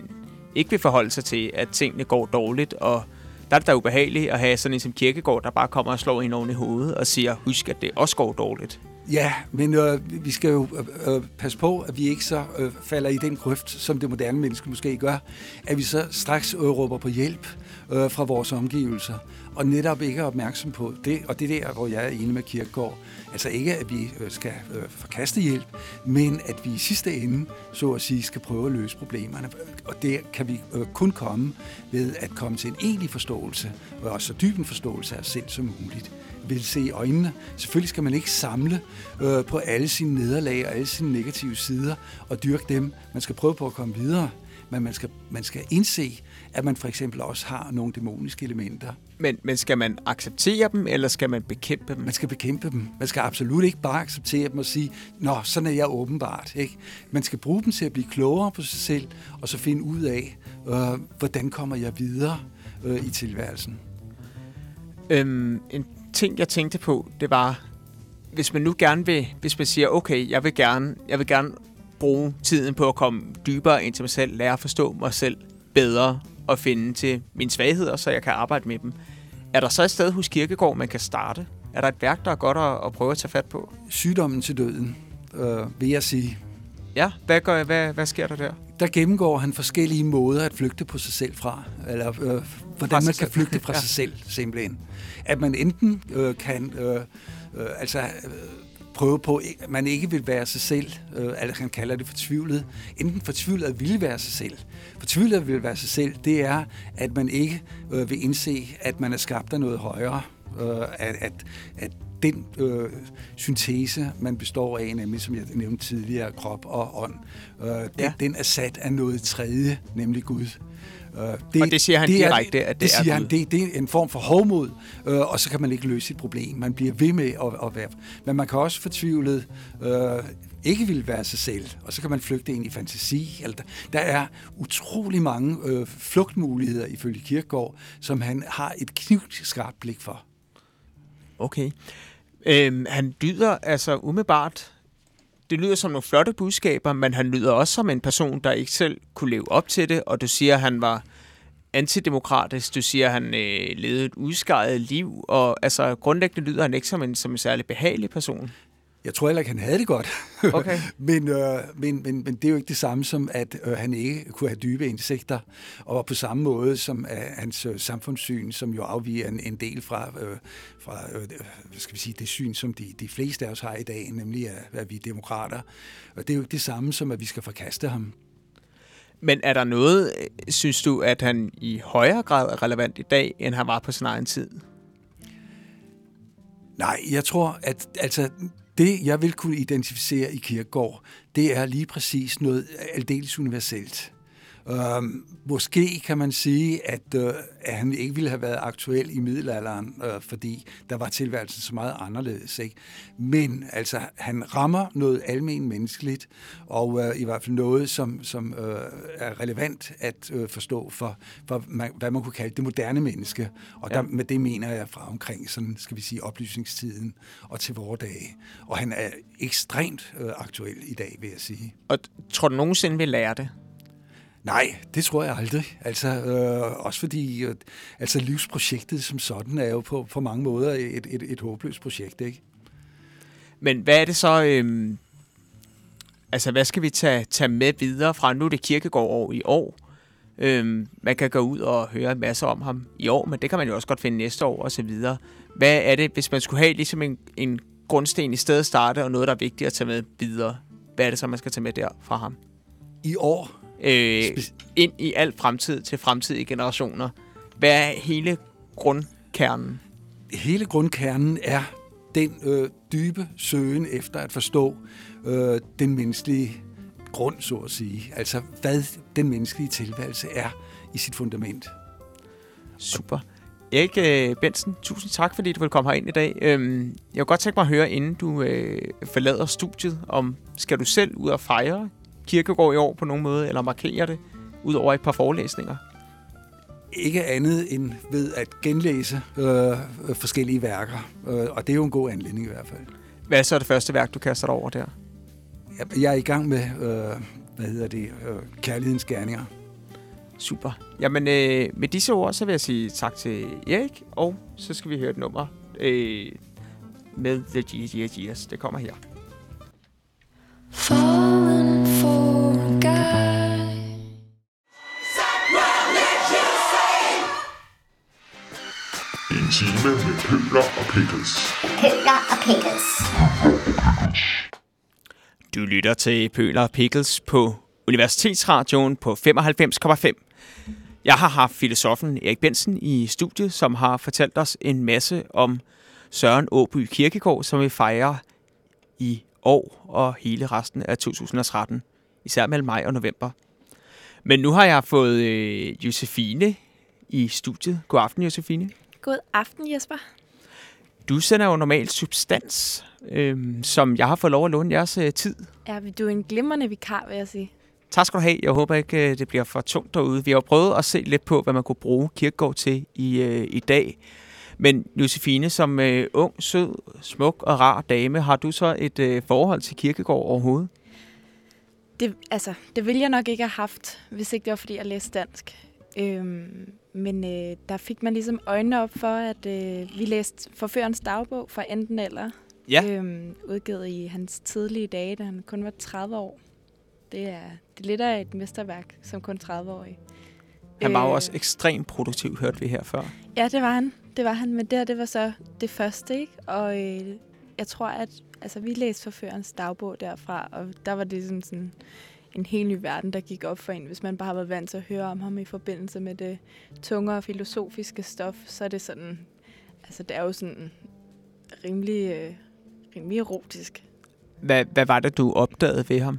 ikke vil forholde sig til, at tingene går dårligt, og der er det da ubehageligt at have sådan en som Kirkegaard, der bare kommer og slår en oven i hovedet og siger, husk, at det også går dårligt.
Ja, men øh, vi skal jo øh, øh, passe på, at vi ikke så øh, falder i den grøft, som det moderne menneske måske gør, at vi så straks øh, råber på hjælp øh, fra vores omgivelser, og netop ikke er opmærksom på det, og det er der, hvor jeg er enig med Kirkegaard. Altså ikke, at vi øh, skal øh, forkaste hjælp, men at vi i sidste ende, så at sige, skal prøve at løse problemerne. Og det kan vi øh, kun komme ved at komme til en egentlig forståelse, og også så dyb en forståelse af os selv som muligt vil se i øjnene. Selvfølgelig skal man ikke samle øh, på alle sine nederlag og alle sine negative sider og dyrke dem. Man skal prøve på at komme videre, men man skal, man skal indse, at man for eksempel også har nogle dæmoniske elementer.
Men, men skal man acceptere dem, eller skal man bekæmpe dem?
Man skal bekæmpe dem. Man skal absolut ikke bare acceptere dem og sige, nå, sådan er jeg åbenbart. Ikke? Man skal bruge dem til at blive klogere på sig selv, og så finde ud af, øh, hvordan kommer jeg videre øh, i tilværelsen.
Øhm, en ting, jeg tænkte på, det var, hvis man nu gerne vil, hvis man siger, okay, jeg vil gerne, jeg vil gerne bruge tiden på at komme dybere ind til mig selv, lære at forstå mig selv bedre og finde til mine svagheder, så jeg kan arbejde med dem. Er der så et sted hos Kirkegård, man kan starte? Er der et værk, der er godt at, at prøve at tage fat på?
Sygdommen til døden, øh, vil jeg sige.
Ja, hvad, gør, hvad, hvad sker der der?
Der gennemgår han forskellige måder at flygte på sig selv fra, eller øh, hvordan man kan flygte fra *laughs* ja. sig selv, simpelthen. At man enten øh, kan øh, øh, altså, øh, prøve på, at man ikke vil være sig selv, øh, eller han kalder det fortvivlet, enten fortvivlet at ville være sig selv. Fortvivlet at ville være sig selv, det er, at man ikke øh, vil indse, at man er skabt af noget højere, øh, at, at, at den øh, syntese, man består af, nemlig som jeg nævnte tidligere, krop og ånd, øh, den, ja. den er sat af noget tredje, nemlig Gud.
Øh, det, og det siger han det direkte, er, at det,
det
er
siger Gud. han, det, det er en form for hovmod, øh, og så kan man ikke løse sit problem. Man bliver ved med at, at være... Men man kan også fortvivlet øh, ikke vil være sig selv, og så kan man flygte ind i fantasi. Eller der, der er utrolig mange øh, flugtmuligheder ifølge Kirkegaard, som han har et knivskarpt blik for.
Okay. Øhm, han lyder altså umiddelbart, det lyder som nogle flotte budskaber, men han lyder også som en person, der ikke selv kunne leve op til det, og du siger, at han var antidemokratisk, du siger, at han øh, levede et udskaret liv, og altså grundlæggende lyder han ikke som en, som en særlig behagelig person.
Jeg tror heller ikke, han havde det godt. *laughs* Okay. men, øh, men, men, men det er jo ikke det samme som, at øh, han ikke kunne have dybe indsigter. Og på samme måde som øh, hans øh, samfundssyn, som jo afviger en, en del fra, øh, fra øh, hvad skal vi sige, det syn, som de, de fleste af os har i dag, nemlig at, at vi er demokrater. Og det er jo ikke det samme som, at vi skal forkaste ham.
Men er der noget, øh, synes du, at han i højere grad er relevant i dag, end han var på sin egen tid?
Nej, jeg tror, at altså, det, jeg vil kunne identificere i Kirkegaard, det er lige præcis noget aldeles universelt. Uh, måske kan man sige, at, uh, at han ikke ville have været aktuel i middelalderen, uh, fordi der var tilværelsen så meget anderledes. Ikke? Men altså, han rammer noget almen menneskeligt, og uh, i hvert fald noget, som, som uh, er relevant at uh, forstå for, for man, hvad man kunne kalde det moderne menneske. Og ja. der, med det mener jeg fra omkring, sådan, skal vi sige, oplysningstiden og til vores dage. Og han er ekstremt uh, aktuel i dag, vil jeg sige.
Og tror du nogensinde vil lære det?
Nej, det tror jeg aldrig. Altså, øh, også fordi øh, altså, livsprojektet som sådan er jo på, på mange måder et, et, et håbløst projekt, ikke?
Men hvad er det så... Øh, altså, hvad skal vi tage, tage med videre fra? Nu er det kirkegård år i år. Øh, man kan gå ud og høre en masse om ham i år, men det kan man jo også godt finde næste år og så videre. Hvad er det, hvis man skulle have ligesom en, en grundsten i stedet at starte, og noget, der er vigtigt at tage med videre? Hvad er det så, man skal tage med der fra ham?
I år
øh, ind i al fremtid til fremtidige generationer. Hvad er hele grundkernen?
Hele grundkernen er den øh, dybe søgen efter at forstå øh, den menneskelige grund, så at sige. Altså, hvad den menneskelige tilværelse er i sit fundament.
Super. Erik øh, Bensen, tusind tak, fordi du vil komme ind i dag. Øhm, jeg vil godt tænke mig at høre, inden du øh, forlader studiet, om skal du selv ud og fejre Kirkegård i år på nogen måde, eller markere det, ud over et par forelæsninger?
Ikke andet end ved at genlæse øh, forskellige værker, øh, og det er jo en god anledning i hvert fald.
Hvad er så det første værk, du kaster dig over der?
Jeg er i gang med, øh, hvad hedder det, øh, Kærlighedens Gerninger.
Super. Jamen, øh, med disse ord, så vil jeg sige tak til Erik, og så skal vi høre et nummer øh, med The G.G. Years. Det kommer her.
Falling
time med Pøler og Pickles.
Pøler og Pickles.
Du lytter til Pøler og Pickles på Universitetsradioen på 95,5. Jeg har haft filosofen Erik Bensen i studiet, som har fortalt os en masse om Søren Åby Kirkegård, som vi fejrer i år og hele resten af 2013, især mellem maj og november. Men nu har jeg fået øh, Josefine i studiet. God aften, Josefine.
God aften, Jesper.
Du sender jo normalt substans, øh, som jeg har fået lov at låne jeres øh, tid.
Ja, du er en glimrende vikar, vil jeg sige.
Tak skal du have. Jeg håber ikke, øh, det bliver for tungt derude. Vi har jo prøvet at se lidt på, hvad man kunne bruge kirkegård til i, øh, i dag. Men Josefine, som øh, ung, sød, smuk og rar dame, har du så et øh, forhold til kirkegård overhovedet?
Det, altså, det ville jeg nok ikke have haft, hvis ikke det var, fordi jeg læste dansk. Øhm, men øh, der fik man ligesom øjnene op for, at øh, vi læste Forførens dagbog fra enten eller.
Ja.
Øhm, udgivet i hans tidlige dage, da han kun var 30 år. Det er, det er lidt af et mesterværk som kun 30-årig.
Han var jo
Øh,
også ekstremt produktiv, hørte vi her før.
Ja, det var han. Det var han, men det her, det var så det første, ikke? Og øh, jeg tror, at altså, vi læste forførens dagbog derfra, og der var det ligesom sådan en helt ny verden, der gik op for en. Hvis man bare har været vant til at høre om ham i forbindelse med det tungere filosofiske stof, så er det sådan, altså det er jo sådan rimelig, øh, rimelig erotisk.
Hvad, hvad var det, du opdagede ved ham?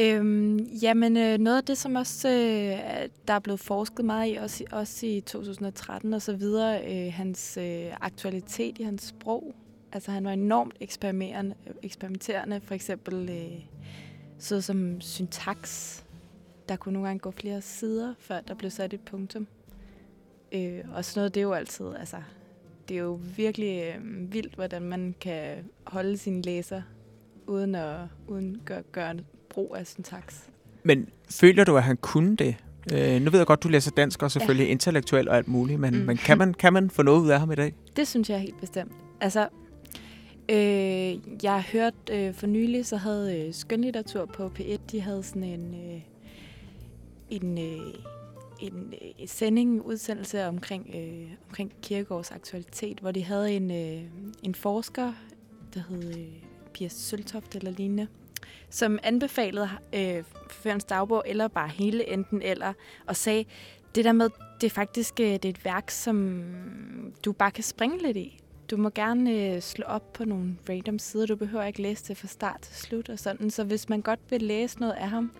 Øhm, jamen, øh, noget af det, som også øh, der er blevet forsket meget i, også, også i 2013 og så videre, øh, hans øh, aktualitet i hans sprog. Altså, han var enormt eksperimenterende, eksperimenterende for eksempel øh, så som syntaks. Der kunne nogle gange gå flere sider, før der blev sat et punktum. Øh, og sådan noget, det er jo altid, altså, det er jo virkelig øh, vildt, hvordan man kan holde sine læser uden at uden gøre, gøre brug af syntaks.
Men føler du, at han kunne det? Øh, nu ved jeg godt, du læser dansk og selvfølgelig ja. intellektuel og alt muligt, men, mm. Men kan, man, kan man få noget ud af ham i dag?
Det synes jeg helt bestemt. Altså, øh, jeg har hørt øh, for nylig, så havde øh, skønlitteratur på P1, de havde sådan en, øh, en, øh, en øh, sending, en udsendelse omkring, øh, omkring Kirkegaards aktualitet, hvor de havde en, øh, en forsker, der hed øh, Pia Søltoft eller lignende, som anbefalede øh, forførens dagbog, eller bare hele enten eller, og sagde, det der med, det er faktisk øh, det er et værk, som du bare kan springe lidt i. Du må gerne øh, slå op på nogle random sider. Du behøver ikke læse det fra start til slut og sådan. Så hvis man godt vil læse noget af ham,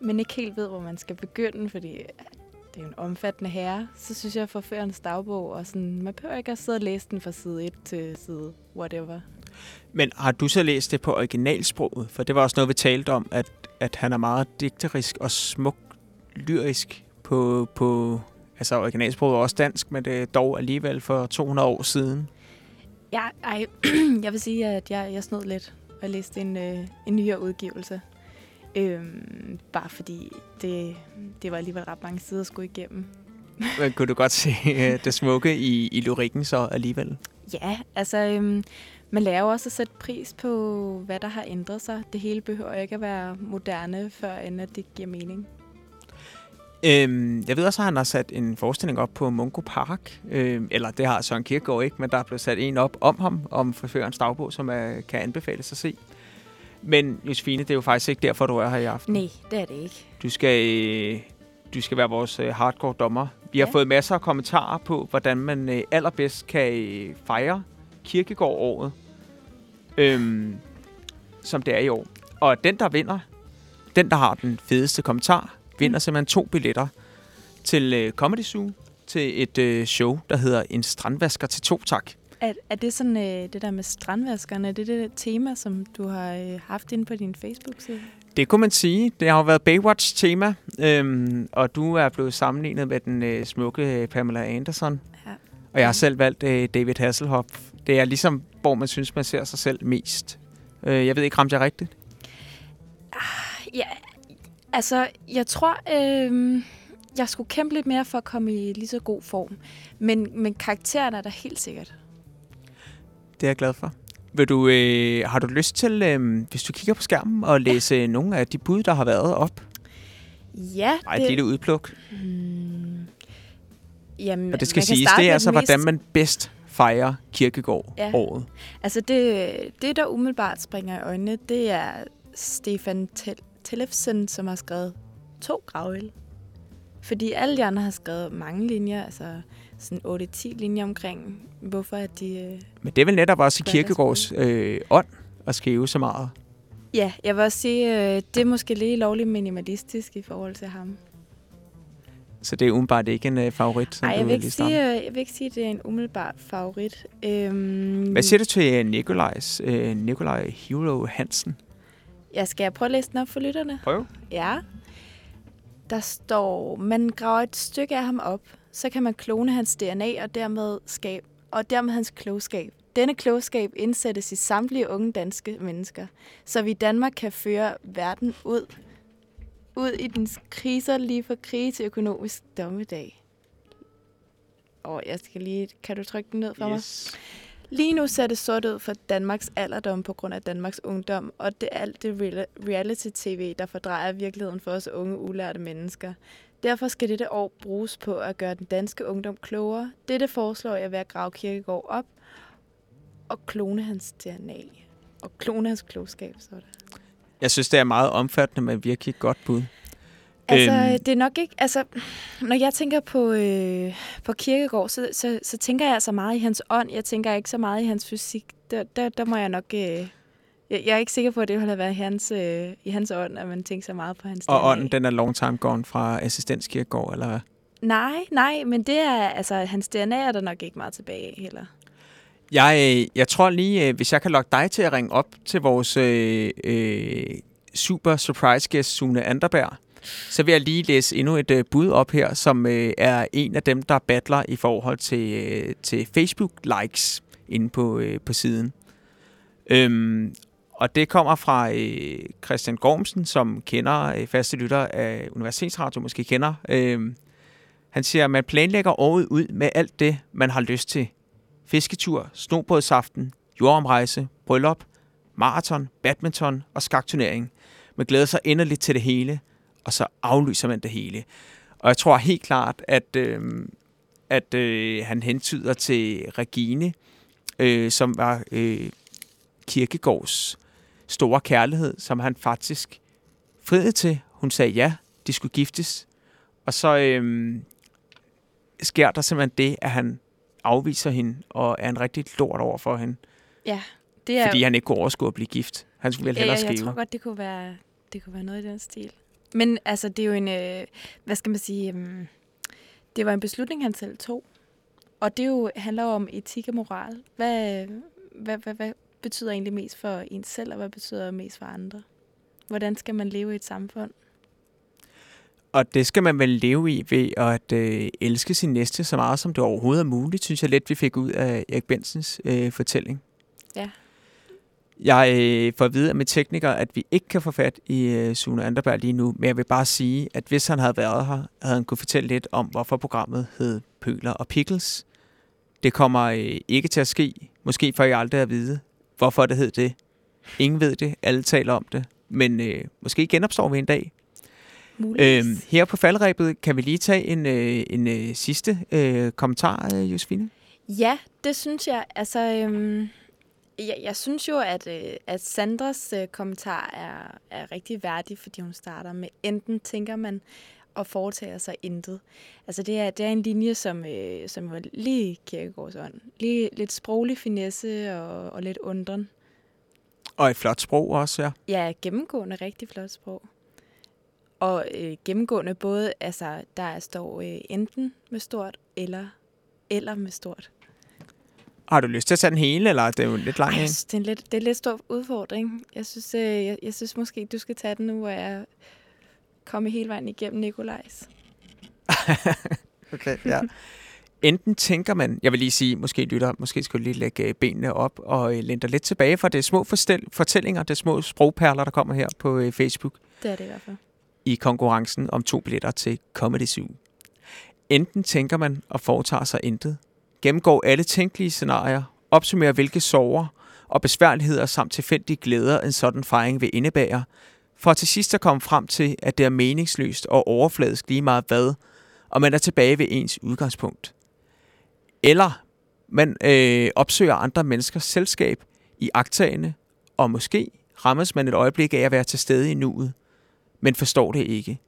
men ikke helt ved, hvor man skal begynde, fordi øh, det er jo en omfattende herre, så synes jeg, at forførens dagbog, og sådan, man behøver ikke at sidde og læse den fra side 1 til side whatever.
Men har du så læst det på originalsproget? For det var også noget, vi talte om, at, at han er meget digterisk og smuk lyrisk på, på altså originalsproget er også dansk, men det er dog alligevel for 200 år siden.
Ja, ej, *clears throat* jeg vil sige, at jeg, jeg snød lidt og læste en, øh, en nyere udgivelse. Øhm, bare fordi det, det var alligevel ret mange sider at skulle igennem. *laughs*
Men kunne du godt se øh, det smukke i, i lyrikken så alligevel?
Ja, altså øhm, man lærer også at sætte pris på, hvad der har ændret sig. Det hele behøver ikke at være moderne, før end at det giver mening.
Øhm, jeg ved også, at han har sat en forestilling op på Mungo Park. Øhm, eller det har Søren Kierkegaard ikke, men der er blevet sat en op om ham, om forførens dagbog, som er, kan anbefales at se. Men Josefine, det er jo faktisk ikke derfor, du er her i aften.
Nej, det er det ikke.
Du skal, øh, du skal være vores øh, hardcore dommer. Vi har
Ja.
fået masser af kommentarer på, hvordan man øh, allerbedst kan øh, fejre kirkegård-året, øhm, som det er i år. Og den, der vinder, den, der har den fedeste kommentar, vinder simpelthen to billetter til øh, Comedy Zoo, til et øh, show, der hedder En strandvasker til to, tak.
Er, er det sådan øh, det der med strandvaskerne, er det det tema, som du har øh, haft inde på din Facebook-side?
Det kunne man sige. Det har jo været Baywatch-tema, øhm, og du er blevet sammenlignet med den øh, smukke øh, Pamela Anderson.
Ja.
Og jeg har selv valgt øh, David Hasselhoff. Det er ligesom, hvor man synes, man ser sig selv mest. Øh, jeg ved ikke, ramte jeg rigtigt?
Ja, altså, jeg tror, øh, jeg skulle kæmpe lidt mere for at komme i lige så god form. Men, men karakteren er der helt sikkert.
Det er jeg glad for. Vil du, øh, har du lyst til, øh, hvis du kigger på skærmen, og læse ja. nogle af de bud, der har været op?
Ja,
Bare et lille udpluk.
Hmm. Jamen,
Og det skal siges, det er altså,
mest-
hvordan man bedst fejrer kirkegård
Ja. Altså det, det, der umiddelbart springer i øjnene, det er Stefan Tel- Tellefsen, som har skrevet to gravøl. Fordi alle de andre har skrevet mange linjer, altså sådan 8-10 linjer omkring, hvorfor at de... øh,
Men det er vel netop også i kirkegårds øh, ånd at skrive så meget.
Ja, jeg vil også sige, øh, det er måske lige lovligt minimalistisk i forhold til ham.
Så det er umiddelbart ikke en øh, favorit. som
Nej,
du
jeg vil, ikke sige, øh, jeg vil ikke sige, at det er en umiddelbart favorit. Øhm,
Hvad siger du til øh, Nikolajs, øh, Nikolaj Hero Hansen?
Jeg skal prøve at læse den op for lytterne.
Prøv.
Ja. Der står, man graver et stykke af ham op, så kan man klone hans DNA og dermed, skab, og dermed hans klogskab. Denne klogskab indsættes i samtlige unge danske mennesker, så vi i Danmark kan føre verden ud, ud i dens kriser lige fra krig til økonomisk dommedag. Og jeg skal lige, kan du trykke den ned for mig? Lige nu ser det sort ud for Danmarks alderdom på grund af Danmarks ungdom, og det er alt det reality-tv, der fordrejer virkeligheden for os unge ulærte mennesker. Derfor skal dette år bruges på at gøre den danske ungdom klogere. Dette foreslår jeg ved at grave Kirkegård op og klone hans DNA. Og klone hans klogskab, så er det.
Jeg synes, det er meget omfattende, men virkelig godt bud.
Altså,
Øhm.
øhm. det er nok ikke... Altså, når jeg tænker på, øh, på Kirkegård, så, så, så tænker jeg altså meget i hans ånd. Jeg tænker ikke så meget i hans fysik. Der, der, der må jeg nok... Øh, jeg, jeg er ikke sikker på, at det ville have været hans, øh, i hans ånd, at man tænker så meget på hans
Og
DNA.
ånden, den er long time gone fra assistenskirkegård, eller hvad?
Nej, nej, men det er, altså, hans DNA er der nok ikke meget tilbage af heller.
Jeg, øh, jeg tror lige, øh, hvis jeg kan lokke dig til at ringe op til vores øh, øh, super surprise gæst, Sune Anderberg, så vil jeg lige læse endnu et øh, bud op her, som øh, er en af dem, der battler i forhold til, øh, til Facebook-likes inde på, øh, på siden. Øhm, og det kommer fra øh, Christian Gormsen, som kender øh, faste lytter af Universitetsradio, måske kender. Øh, han siger, at man planlægger året ud med alt det, man har lyst til fisketur, snobådsaften, jordomrejse, bryllup, maraton, badminton og skakturnering. Man glæder sig inderligt til det hele, og så aflyser man det hele. Og jeg tror helt klart, at, øh, at øh, han hentyder til Regine, øh, som var øh, Kirkegårds store kærlighed, som han faktisk friede til. Hun sagde ja, de skulle giftes. Og så øh, sker der simpelthen det, at han afviser hende, og er en rigtig lort over for hende,
Ja, det er...
fordi han ikke kunne overskue at blive gift. Han skulle vel hellere
ja, jeg
skrive.
tror godt, det kunne være, det kunne være noget i den stil. Men altså, det er jo en, øh, hvad skal man sige, um, det var en beslutning, han selv tog. Og det jo, handler jo om etik og moral. Hvad, hvad, hvad, hvad betyder egentlig mest for en selv, og hvad betyder mest for andre? Hvordan skal man leve i et samfund?
Og det skal man vel leve i ved at øh, elske sin næste så meget, som det overhovedet er muligt, synes jeg lidt, vi fik ud af Erik Bensens øh, fortælling.
Ja.
Jeg øh, får at vide af med tekniker, at vi ikke kan få fat i øh, Sune Anderberg lige nu, men jeg vil bare sige, at hvis han havde været her, havde han kunne fortælle lidt om, hvorfor programmet hed Pøler og Pickles. Det kommer øh, ikke til at ske. Måske får jeg aldrig at vide, hvorfor det hed det. Ingen ved det. Alle taler om det. Men øh, måske genopstår vi en dag.
Muligvis.
Øhm, her på faldrebet kan vi lige tage en, øh, en øh, sidste øh, kommentar, øh, Josefine.
Ja, det synes jeg. Altså, øhm, jeg, jeg synes jo, at, øh, at Sandras øh, kommentar er, er rigtig værdig, fordi hun starter med, enten tænker man og foretager sig intet. Altså, det er, det er en linje, som, øh, som var lige Kirkegaards ånd. Lige lidt sproglig finesse og, og lidt undren.
Og et flot sprog også, ja.
Ja, gennemgående rigtig flot sprog. Og øh, gennemgående både, altså, der står øh, enten med stort eller, eller med stort.
Har du lyst til at tage den hele, eller er det jo lidt lang
Ej, synes, det, er en lidt, det er en lidt stor udfordring. Jeg synes, øh, jeg, jeg synes måske, du skal tage den nu, hvor jeg kommer hele vejen igennem Nikolajs. *laughs*
Okay, ja. Enten tænker man, jeg vil lige sige, måske lytter, måske skal lige lægge øh, benene op og øh, læne dig lidt tilbage, for det er små fortællinger, det er små sprogperler, der kommer her på Facebook
Det er det i hvert fald.
i konkurrencen om to billetter til Comedy Zoo. Enten tænker man og foretager sig intet, gennemgår alle tænkelige scenarier, opsummerer hvilke sorger og besværligheder samt tilfældige glæder en sådan fejring vil indebære, for til sidst at komme frem til, at det er meningsløst og overfladisk lige meget hvad, og man er tilbage ved ens udgangspunkt. Eller man øh, opsøger andre menneskers selskab i agtagende, og måske rammes man et øjeblik af at være til stede i nuet, men forstår det ikke,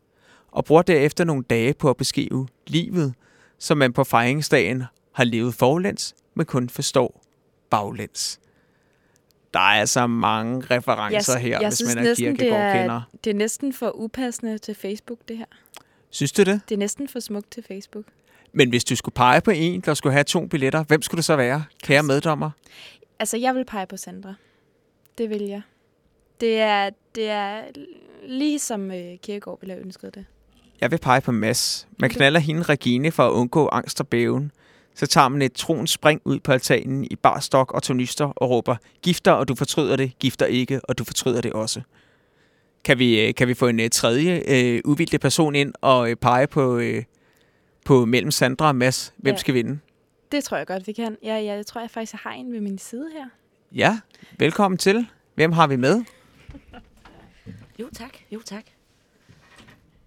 og bruger derefter nogle dage på at beskrive livet, som man på fejringsdagen har levet forlæns, men kun forstår baglæns. Der er altså mange referencer her, hvis man er
det
Kierkegaard-kender.
er, det er næsten for upassende til Facebook, det her.
Synes du det?
Det er næsten for smukt til Facebook.
Men hvis du skulle pege på en, der skulle have to billetter, hvem skulle det så være? Kære meddommer.
Altså, jeg vil pege på Sandra. Det vil jeg. Det er, det er lige som øh, Kierkegaard ville have ønsket det.
Jeg vil pege på Mads. Man knaller hende Regine for at undgå angst og bæven. Så tager man et troens spring ud på altanen i barstok og tornister og råber, gifter, og du fortryder det, gifter ikke, og du fortryder det også. Kan vi, øh, kan vi få en uh, tredje uh, uvildig person ind og uh, pege på, uh, på mellem Sandra og Mads? Hvem
Ja.
skal vinde?
Det tror jeg godt, vi kan. Ja, jeg tror jeg faktisk, jeg har en ved min side her.
Ja, velkommen til. Hvem har vi med?
Jo tak, jo tak.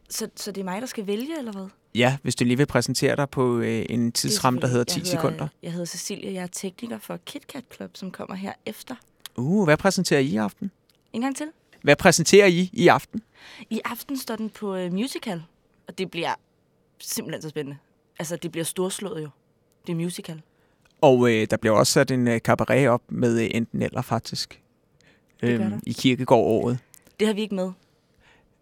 Så, så det er mig, der skal vælge, eller hvad?
Ja, hvis du lige vil præsentere dig på øh, en tidsramme, der hedder 10
jeg
sekunder.
Hedder, jeg hedder Cecilia, jeg er tekniker for KitKat Club, som kommer her efter.
Uh, hvad præsenterer I i aften?
En gang til.
Hvad præsenterer I i aften?
I aften står den på uh, musical, og det bliver simpelthen så spændende. Altså, det bliver storslået jo. Det er musical.
Og øh, der bliver også sat en øh, cabaret op med øh, enten eller faktisk.
Det der.
I Kirkegård-året.
Det har vi ikke med,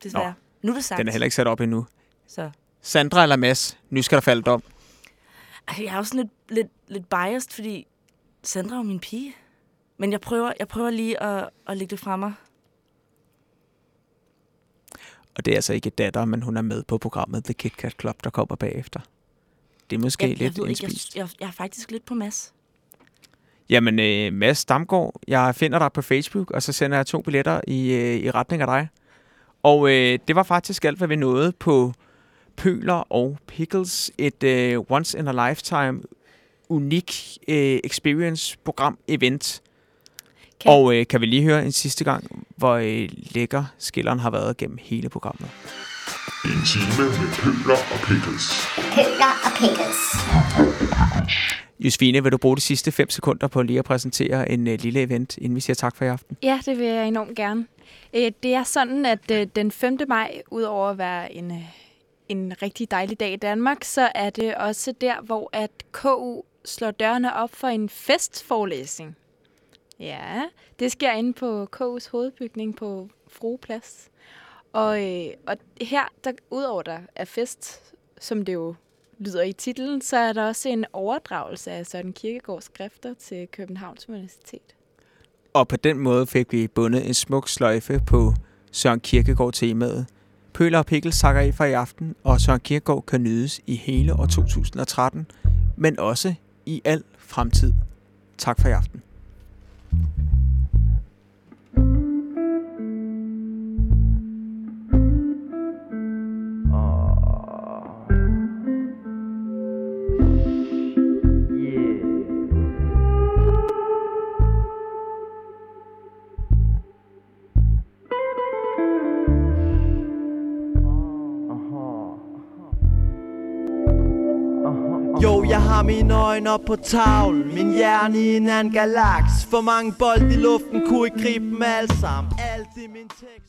desværre. Nu er det sagt.
Den er heller ikke sat op endnu.
Så.
Sandra eller Mads, nu skal der falde dom.
Ej, Jeg er også lidt, lidt, lidt biased, fordi Sandra er min pige. Men jeg prøver, jeg prøver lige at, at lægge det fra mig.
Og det er altså ikke datter, men hun er med på programmet The Kit Kat Club, der kommer bagefter. Det er måske
Jeg, jeg,
lidt
ved ikke, jeg, jeg, jeg er faktisk lidt på mas.
Jamen, øh, Mads Damgaard, jeg finder dig på Facebook, og så sender jeg to billetter i, øh, i retning af dig. Og øh, det var faktisk alt, hvad vi nåede på Pøler og Pickles. Et øh, once in a lifetime unik øh, experience program event.
Kan-
Og øh, kan vi lige høre en sidste gang, hvor øh, lækker skilleren har været gennem hele programmet.
En time med pøler og pickles.
Pøler og pickles.
Josefine, vil du bruge de sidste 5 sekunder på lige at præsentere en øh, lille event, inden vi siger tak for i aften?
Ja, det vil jeg enormt gerne. Øh, Det er sådan, at øh, den 5. maj, udover at være en, øh, en rigtig dejlig dag i Danmark, så er det også der, hvor at KU slår dørene op for en festforelæsning. Ja, det sker inde på KU's hovedbygning på Frueplads. Og, øh, og her, der, udover der er fest, som det jo lyder i titlen, så er der også en overdragelse af Søren Kierkegaards skrifter til Københavns Universitet.
Og på den måde fik vi bundet en smuk sløjfe på Søren Kierkegaard temaet. Pøler og Pikkel sakker af for i aften, og Søren Kierkegaard kan nydes i hele år 2013, men også i al fremtid. Tak for i aften.
Har mine øjne op på tavlen. Min hjerne i en anden galaks. For mange bold i luften kunne ikke gribe dem alle sammen. Alt i min tekst.